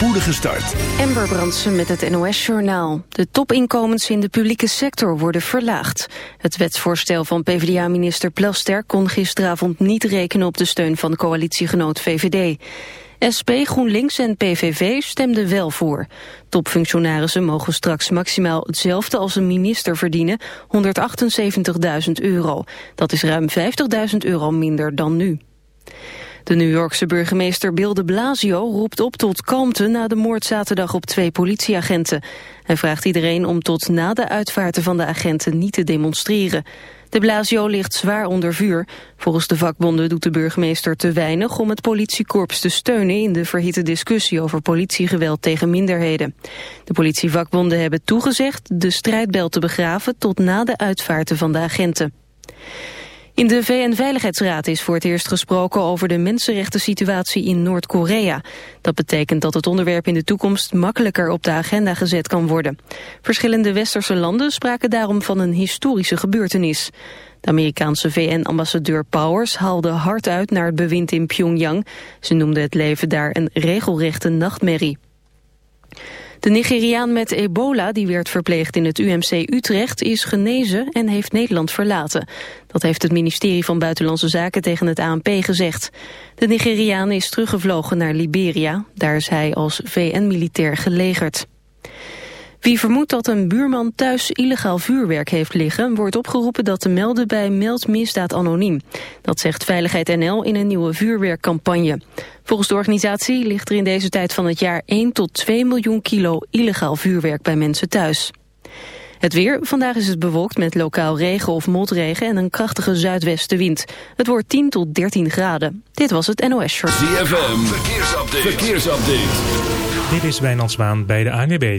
spoedige start. Amber Brandsen met het NOS-journaal. De topinkomens in de publieke sector worden verlaagd. Het wetsvoorstel van PvdA-minister Plaster kon gisteravond niet rekenen op de steun van coalitiegenoot VVD. SP, GroenLinks en PVV stemden wel voor. Topfunctionarissen mogen straks maximaal hetzelfde als een minister verdienen, 178.000 euro. Dat is ruim 50.000 euro minder dan nu. De New Yorkse burgemeester Bill de Blasio roept op tot kalmte na de moord zaterdag op twee politieagenten. Hij vraagt iedereen om tot na de uitvaarten van de agenten niet te demonstreren. De Blasio ligt zwaar onder vuur. Volgens de vakbonden doet de burgemeester te weinig om het politiekorps te steunen in de verhitte discussie over politiegeweld tegen minderheden. De politievakbonden hebben toegezegd de strijdbel te begraven tot na de uitvaarten van de agenten. In de VN-veiligheidsraad is voor het eerst gesproken over de mensenrechten situatie in Noord-Korea. Dat betekent dat het onderwerp in de toekomst makkelijker op de agenda gezet kan worden. Verschillende westerse landen spraken daarom van een historische gebeurtenis. De Amerikaanse VN-ambassadeur Powers haalde hard uit naar het bewind in Pyongyang. Ze noemde het leven daar een regelrechte nachtmerrie. De Nigeriaan met ebola, die werd verpleegd in het UMC Utrecht, is genezen en heeft Nederland verlaten. Dat heeft het ministerie van Buitenlandse Zaken tegen het ANP gezegd. De Nigeriaan is teruggevlogen naar Liberia. Daar is hij als VN-militair gelegerd. Wie vermoedt dat een buurman thuis illegaal vuurwerk heeft liggen... wordt opgeroepen dat te melden bij Meld Misdaad Anoniem. Dat zegt Veiligheid NL in een nieuwe vuurwerkcampagne. Volgens de organisatie ligt er in deze tijd van het jaar 1 tot 2 miljoen kilo illegaal vuurwerk bij mensen thuis. Het weer. Vandaag is het bewolkt met lokaal regen of motregen en een krachtige zuidwestenwind. Het wordt 10 tot 13 graden. Dit was het NOS Short. ZFM, verkeersupdate. verkeersupdate. Dit is Wijnand Zwaan bij de ANWB.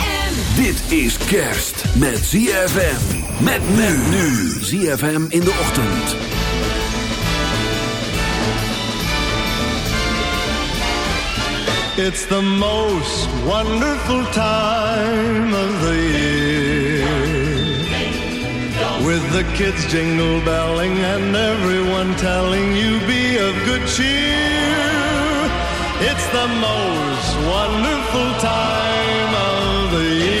Dit is kerst met ZFM. Met men nu. ZFM in de ochtend. It's the most wonderful time of the year. With the kids jingle belling and everyone telling you be of good cheer. It's the most wonderful time of the year.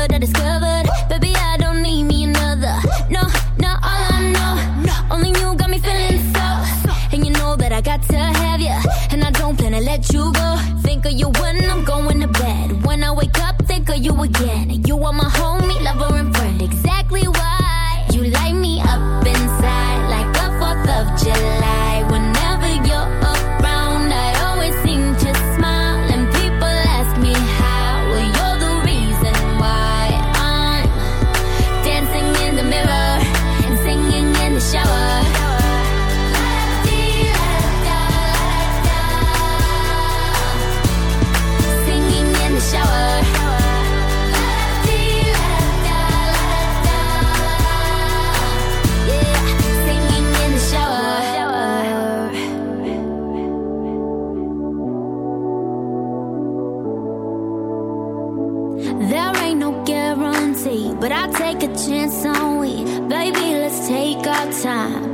What I discovered. Baby, I don't need me another. No, not all I know. Only you got me feeling so. And you know that I got to have you. And I don't plan to let you go. Think of you when I'm going to bed. When I wake up, think of you again. You are my homie, lover, and friend. Exactly our time.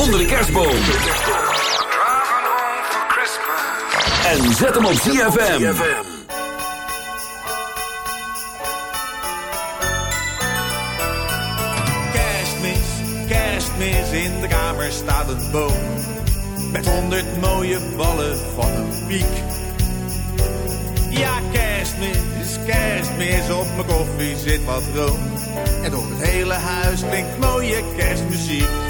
onder de kerstboom. En zet hem op ZFM. Kerstmis, kerstmis, in de kamer staat een boom. Met honderd mooie ballen van een piek. Ja, kerstmis, kerstmis, op mijn koffie zit wat room. En door het hele huis klinkt mooie kerstmuziek.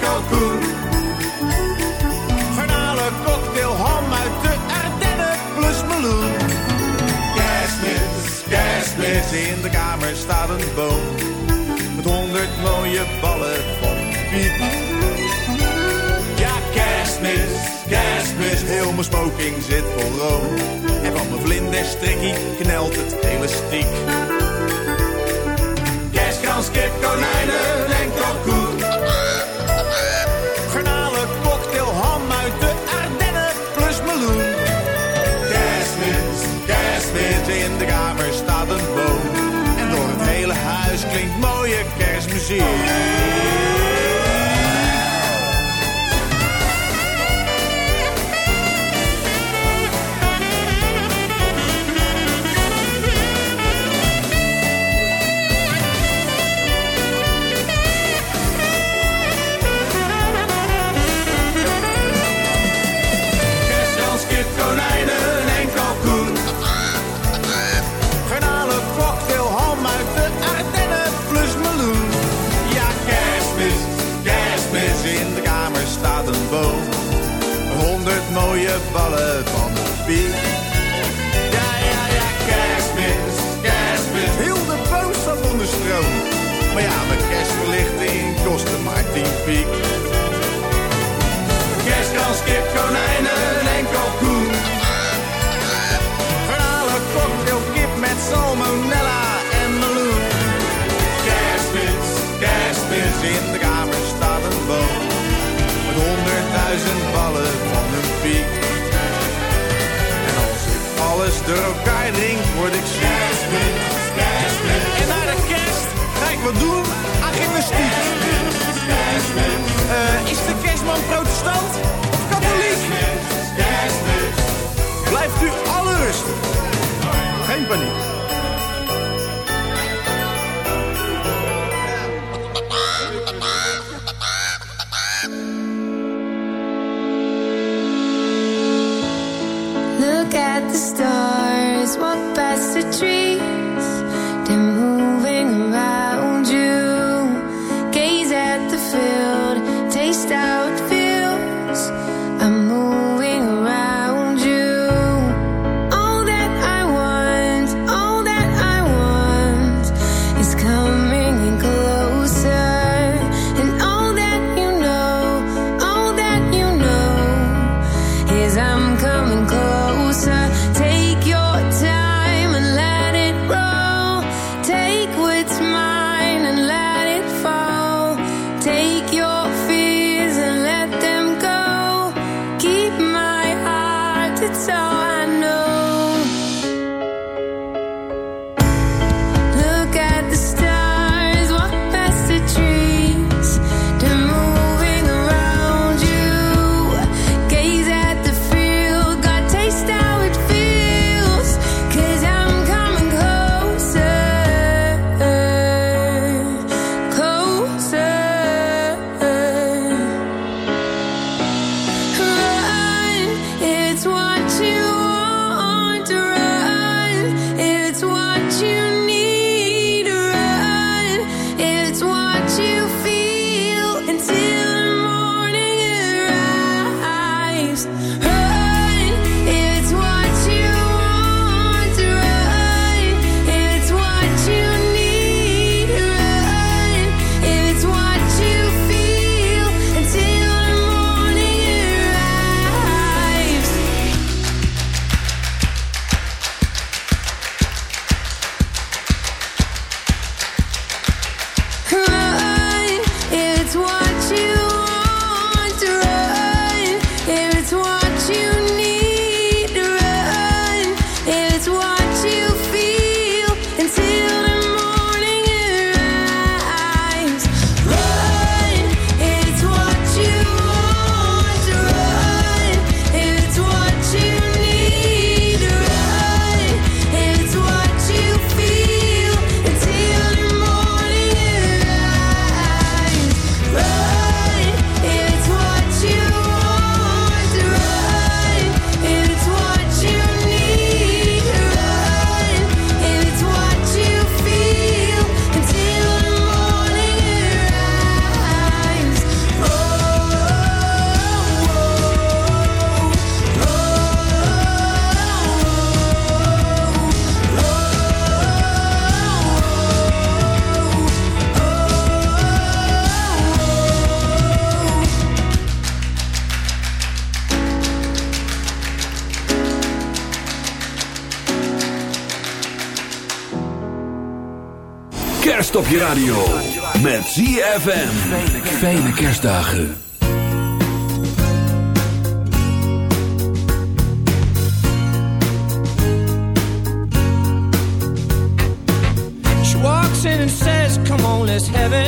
kalkoen. Garnalen, cocktail, ham uit de Ardennen plus meloen. Kerstmis, kerstmis, in de kamer staat een boom. Met honderd mooie ballen van piek. Ja, kerstmis, kerstmis, heel mijn smoking zit vol room. En van mijn vlinderstrikkie knelt het elastiek. Ja, ja, ja, kerstmis, kerstmis, heel de boom staat onder stroom. Maar ja, mijn kerstverlichting kostte maar tien piek. Kerstkans, kip, konijnen Door elkaar ring word ik kerstmis. En naar de kerst ga ik wat doen aan gymnastiek. Eh, is de kerstman protestant of katholiek? Blijft u alle rustig. Geen paniek. Radio. Met ZFM. Fijne kerstdagen. She walks in and says, Come on, let's have it.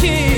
King.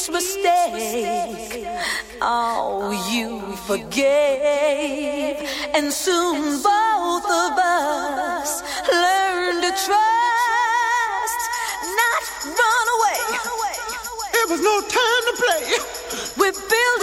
each mistake. Oh, you forgave, and soon both of us learned to trust, not run away. It was no time to play. We built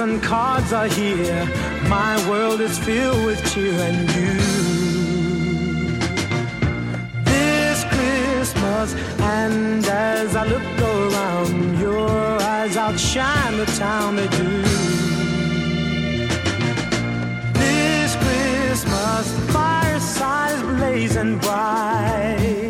and cards are here. My world is filled with cheer and you. This Christmas, and as I look around, your eyes outshine the town they do. This Christmas, the fireside's blazing bright.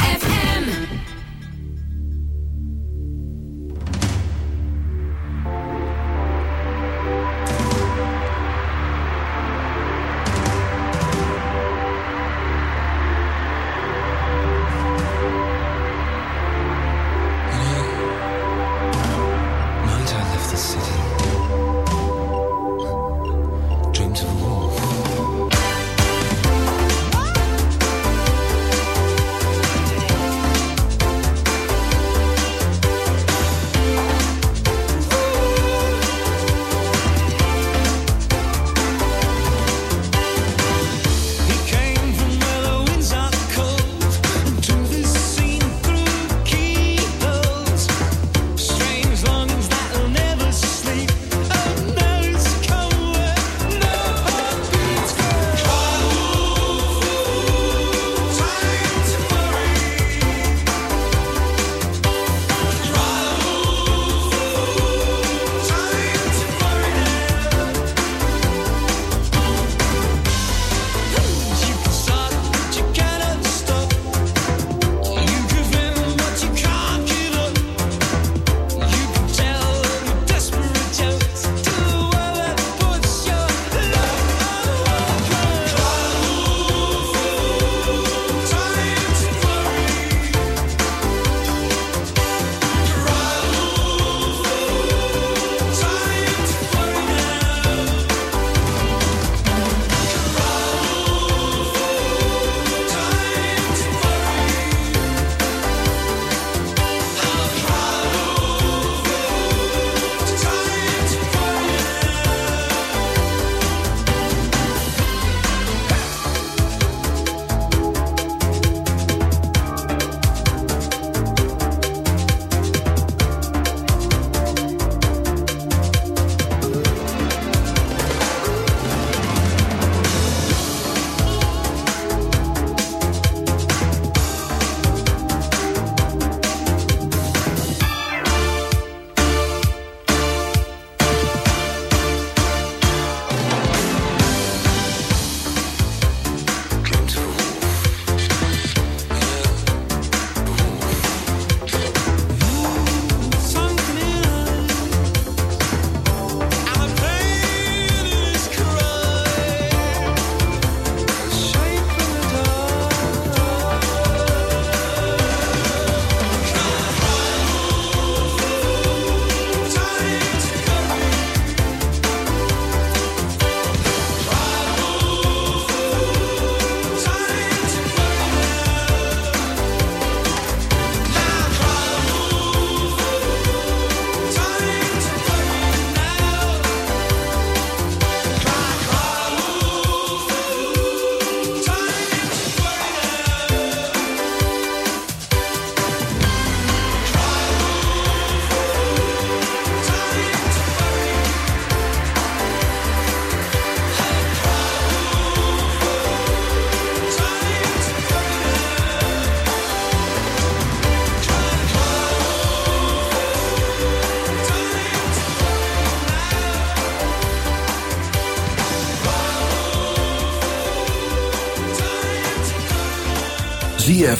A wolf.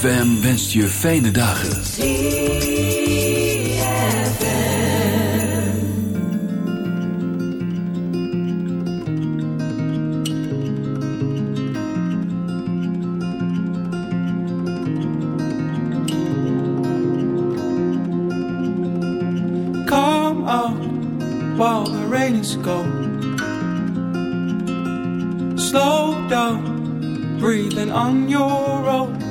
ZFM wenst je fijne dagen. Come out while the rain is gone. Slow down, breathing on your own.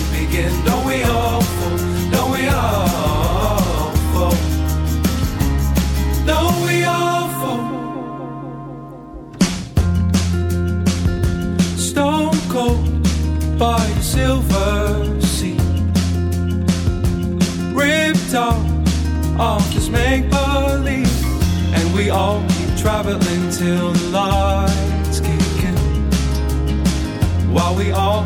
Don't we all fall? Don't we all fall? Don't we all fall? Stone cold by the silver sea. Ripped off off this make believe. And we all keep traveling till the lights kick in. While we all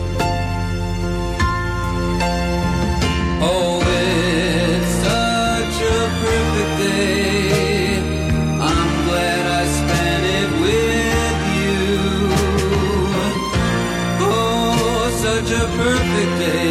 perfect day.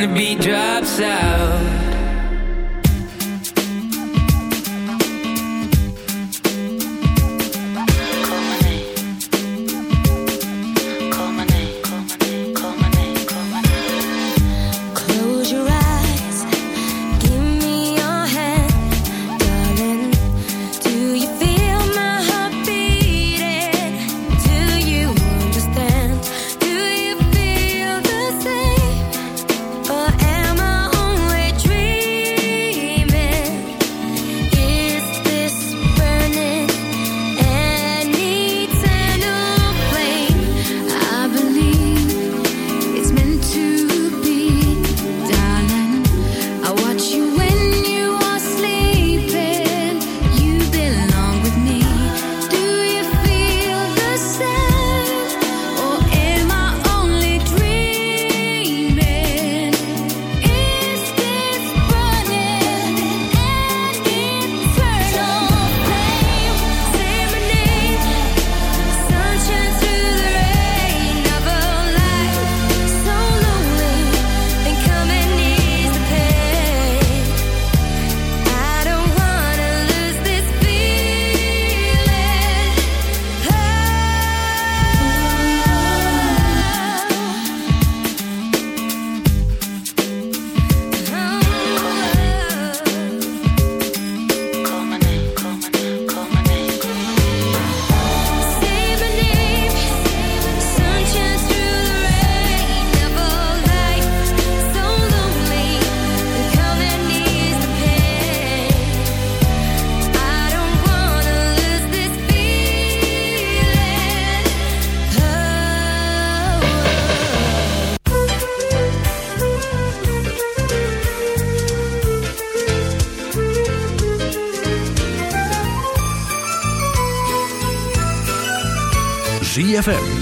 the beat drops out